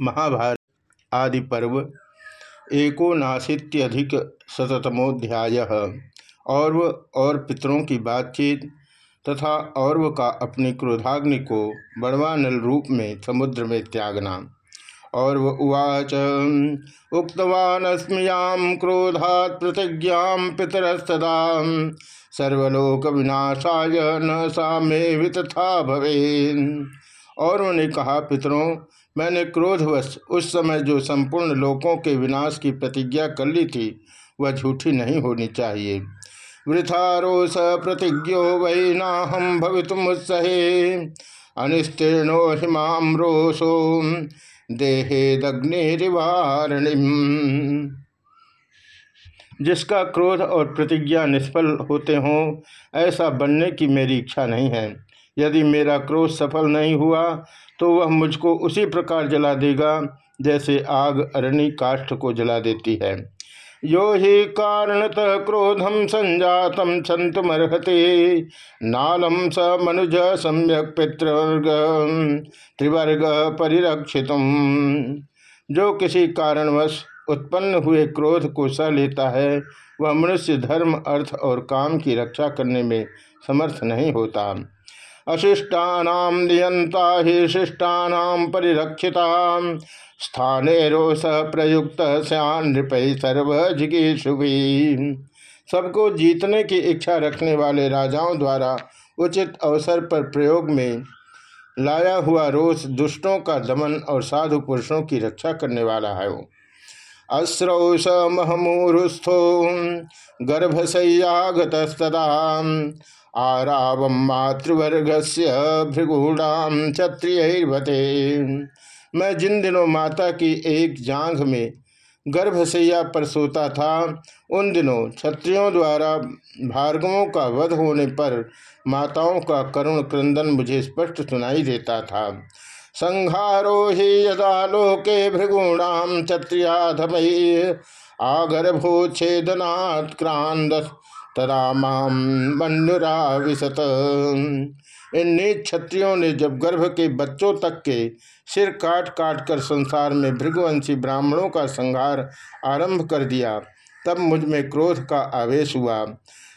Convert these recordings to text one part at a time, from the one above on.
महाभारत आदि पर्व एकोनाशीत्यधिक शतमोध्याय और्व और पितरों की बातचीत तथा और्व का अपनी क्रोधाग्नि को बड़वानल रूप में समुद्र में त्यागना। और उवाच उक्तवानस्म्यां क्रोधात् प्रतिज्ञा पितरस्तदा। सर्वलोक विनाशाय न सा मे वितथा भवे और उन्होंने कहा, पितरों मैंने क्रोधवश उस समय जो संपूर्ण लोकों के विनाश की प्रतिज्ञा कर ली थी, वह झूठी नहीं होनी चाहिए। वृथारोस प्रतिज्ञो वै ना हम भवितुमुत्सहे अनिस्तीर्णो हिमाम रोषो देहे दग्निवारणिम जिसका क्रोध और प्रतिज्ञा निष्फल होते हों, ऐसा बनने की मेरी इच्छा नहीं है। यदि मेरा क्रोध सफल नहीं हुआ तो वह मुझको उसी प्रकार जला देगा, जैसे आग अरणी काष्ठ को जला देती है। यो ही कारणतः क्रोधम संजातम संतमर्हते नालम स मनुज सम्यक पितृवर्ग, त्रिवर्ग परिरक्षित जो किसी कारणवश उत्पन्न हुए क्रोध को सह लेता है, वह मनुष्य धर्म, अर्थ और काम की रक्षा करने में समर्थ नहीं होता। अशिष्टानाम नियंता ही शिष्टानाम परिरक्षिता स्थाने रोष प्रयुक्त श्यान नृपय सर्वजिगीषुभी सबको जीतने की इच्छा रखने वाले राजाओं द्वारा उचित अवसर पर प्रयोग में लाया हुआ रोष दुष्टों का दमन और साधु पुरुषों की रक्षा करने वाला है अश्रौष महमूरुस्थो गर्भशय्यागतस्तदा आराव मातृवर्ग से भृगुणाम क्षत्रियते मैं जिन दिनों माता की एक जांघ में गर्भशैया पर सोता था, उन दिनों क्षत्रियों द्वारा भार्गवों का वध होने पर माताओं का करुण क्रंदन मुझे स्पष्ट सुनाई देता था। संहारो ही यदा लोके भृगुणाम क्षत्रियाधमयी आगर्भोच्छेदनात् क्रांद तदा माम मनुरा विशत इन नीच क्षत्रियों ने जब गर्भ के बच्चों तक के सिर काट काट कर संसार में भृगुवंशी ब्राह्मणों का संहार आरंभ कर दिया, तब मुझमें क्रोध का आवेश हुआ।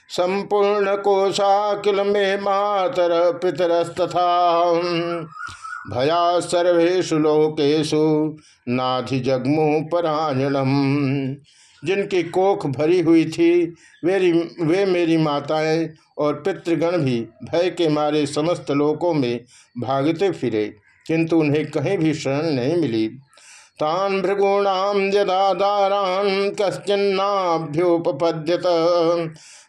संपूर्ण कोशा किल में मातर पितरस्तथा। भया सर्वेशु लोकेशु नाधि जगमु परायणम। जिनकी कोख भरी हुई थी, मेरी, वे मेरी माताएँ और पितृगण भी भय के मारे समस्त लोकों में भागते फिरे, किंतु उन्हें कहीं भी शरण नहीं मिली। तान भृगुणाम यदा दारान कश्चिन्नाभ्युपपद्यत।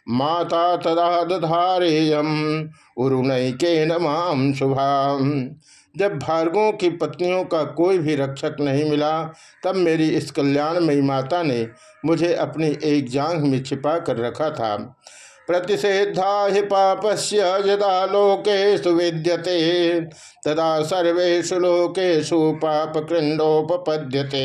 माता तदा दधारेयम उरुणैके नमाम शुभाम। जब भार्गों की पत्नियों का कोई भी रक्षक नहीं मिला, तब मेरी इस कल्याणमयी माता ने मुझे अपनी एक जांघ में छिपा कर रखा था। प्रतिषेधा हि पापस्य यदा लोकेशु विद्यते, तदा सर्वेशु लोकेशु पाप कृंडोपद्यते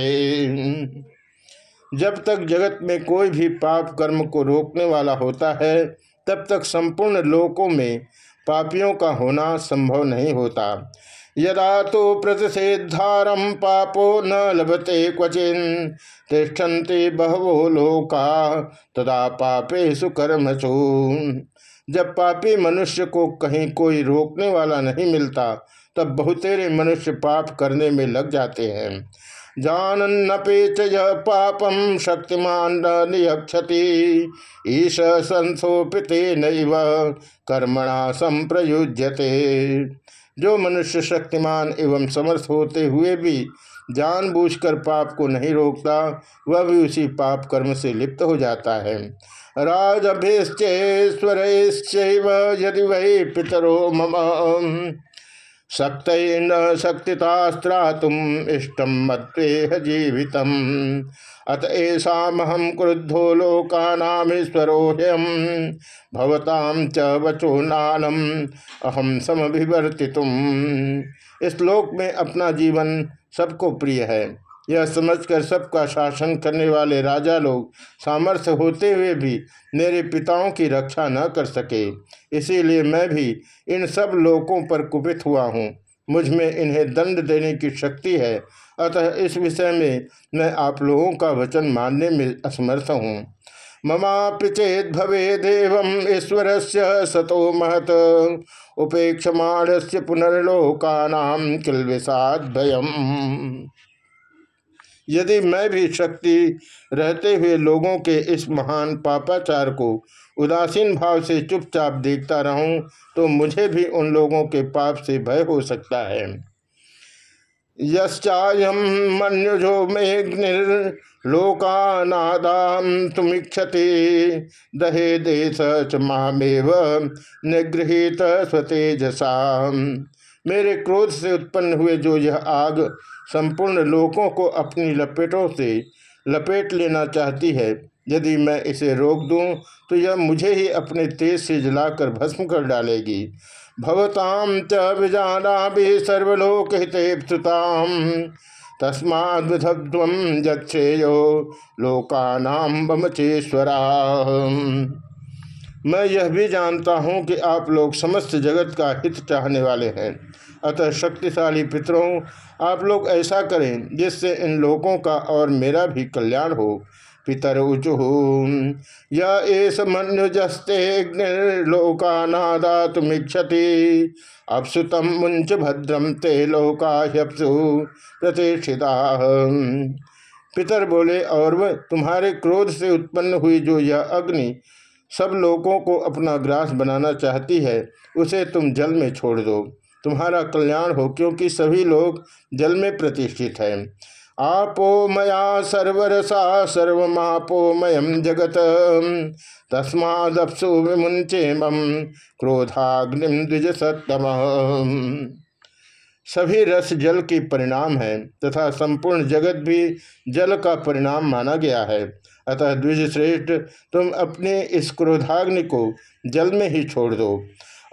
जब तक जगत में कोई भी पाप कर्म को रोकने वाला होता है, तब तक संपूर्ण लोकों में पापियों का होना संभव नहीं होता। यदा तो प्रतिषेधारम पापो न लभते क्वचिन, तिष्ठन्ते बहवो लोका, तदा पापे सुकर्मसु जब पापी मनुष्य को कहीं कोई रोकने वाला नहीं मिलता, तब बहुतेरे मनुष्य पाप करने में लग जाते हैं। जानन्नपेच पापम शक्तिमान नियक्षति, ईश संसोपिते नैव कर्मणा संप्रयुज्यते। जो मनुष्य शक्तिमान एवं समर्थ होते हुए भी जानबूझकर पाप को नहीं रोकता, वह भी उसी पाप कर्म से लिप्त हो जाता है। राजभेश्चेश्वर यदि वही पितरो मम। शक्त न शक्तितास्त्रा तुम इष्टम मत्वेह जीवित अत ऐसाहम क्रुद्धो लोकानामीश्वरोह्यम च वचो नानम अहम समभिवर्ति इस लोक में अपना जीवन सबको प्रिय है। यह समझकर सबका शासन करने वाले राजा लोग सामर्थ्य होते हुए भी मेरे पिताओं की रक्षा न कर सके। इसीलिए मैं भी इन सब लोगों पर कुपित हुआ हूँ। मुझमें इन्हें दंड देने की शक्ति है। अतः इस विषय में मैं आप लोगों का वचन मानने में असमर्थ हूँ। ममापि चेत भवे देव ईश्वर से सतो महत। उपेक्षमाण से पुनर्लोकानाम किल भयम। यदि मैं भी शक्ति रहते हुए लोगों के इस महान पापाचार को उदासीन भाव से चुपचाप देखता रहूँ तो मुझे भी उन लोगों के पाप से भय हो सकता है। यश्चायम मनुजो मेघ्निर्लोकानादाम तुमीक्षति, दहे देश च निगृहित स्वतेजसा मेरे क्रोध से उत्पन्न हुए जो यह आग संपूर्ण लोकों को अपनी लपेटों से लपेट लेना चाहती है, यदि मैं इसे रोक दूँ तो यह मुझे ही अपने तेज से जलाकर भस्म कर डालेगी। भवताम च भी सर्वलोक हितेताम तस्माद्विधत्व जक्षेयो लोकानाम बमचेश्वरा मैं यह भी जानता हूँ कि आप लोग समस्त जगत का हित चाहने वाले हैं। अतः शक्तिशाली पितरों, आप लोग ऐसा करें जिससे इन लोगों का और मेरा भी कल्याण हो। पितर उचु या एस मनुजस्ते लोकानादातुमीक्षति अपसुतम मुंच भद्रम ते लोकाह्यपसु प्रतिष्ठिता। पितर बोले, और तुम्हारे क्रोध से उत्पन्न हुई जो यह अग्नि सब लोगों को अपना ग्रास बनाना चाहती है, उसे तुम जल में छोड़ दो। तुम्हारा कल्याण हो, क्योंकि सभी लोग जल में प्रतिष्ठित हैं। आपो मया सर्वरसा सर्वमापोमयम जगत। तस्मादपसु विमुंचेम क्रोधाग्निम द्विज सत्तम सभी रस जल की परिणाम है, तथा संपूर्ण जगत भी जल का परिणाम माना गया है। अतः द्विज श्रेष्ठ तुम अपने इस क्रोधाग्नि को जल में ही छोड़ दो।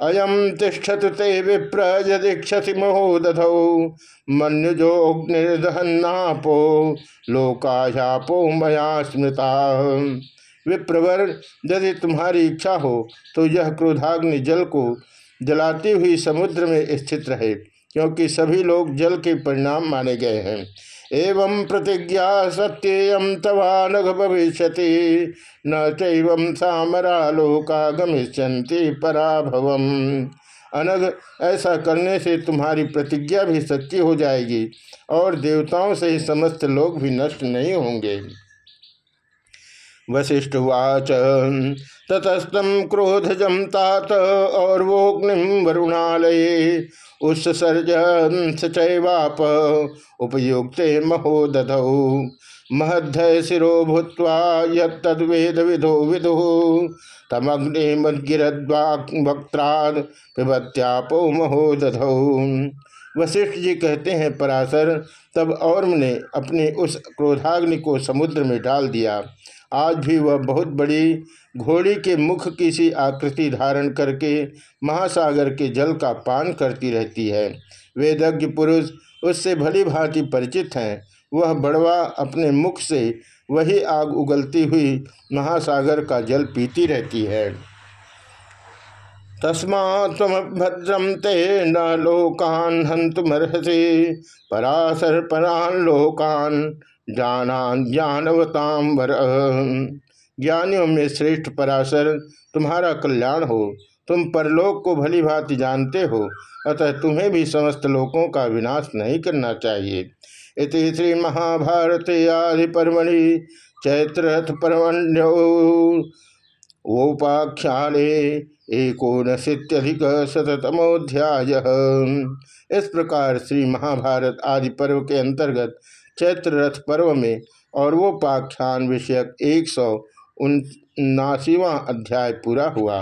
अयम तिष्ठत ते विप्र यदीक्षति महोदधौ। मन्युजोग्निर्दहन्नापो लोकायापो मया स्मृता। विप्रवर, यदि तुम्हारी इच्छा हो तो यह क्रोधाग्नि जल को जलाती हुई समुद्र में स्थित रहे, क्योंकि सभी लोग जल के परिणाम माने गए हैं। एवं प्रतिज्ञा सत्येयम तवा नघ भविष्य न चं सामरा लोका गमिष्यंति पराभवम। अनग, ऐसा करने से तुम्हारी प्रतिज्ञा भी सच्ची हो जाएगी और देवताओं से समस्त लोग भी नष्ट नहीं होंगे। वशिष्ठवाच ततस्तम क्रोधजम तात और वरुणालय। उत्सर्ज सचैवाप उपयुक्ते महोदधौ। महध्य शिरो भूत्वा यद विधो विदु। तमग्निमद्गिरद्वाक्त्राद पिबत्यापो महोदधौ। वशिष्ठ जी कहते हैं, पराशर, तब और ने अपने उस क्रोधाग्नि को समुद्र में डाल दिया। आज भी वह बहुत बड़ी घोड़ी के मुख की सी आकृति धारण करके महासागर के जल का पान करती रहती है। वेदज्ञ पुरुष उससे भली भांति परिचित हैं। वह बड़वा अपने मुख से वही आग उगलती हुई महासागर का जल पीती रहती है। तस्मा भद्रम ते न लोकान हंतुमर्हसी पराशर परान लोकान जानान ज्ञानवताम वर। ज्ञानियों में श्रेष्ठ पराशर, तुम्हारा कल्याण हो। तुम परलोक को भली भांति जानते हो, अतः तुम्हें भी समस्त लोकों का विनाश नहीं करना चाहिए। इति श्री महाभारत आदि पर्वणि चैत्रथ पर्वण्योपाख्याने एकोनशीत्यधिक शतमोध्याय इस प्रकार श्री महाभारत आदि पर्व के अंतर्गत चैत्र रथ पर्व में और वो पाख्यान विषयक एक सौ उन्नासीवा अध्याय पूरा हुआ।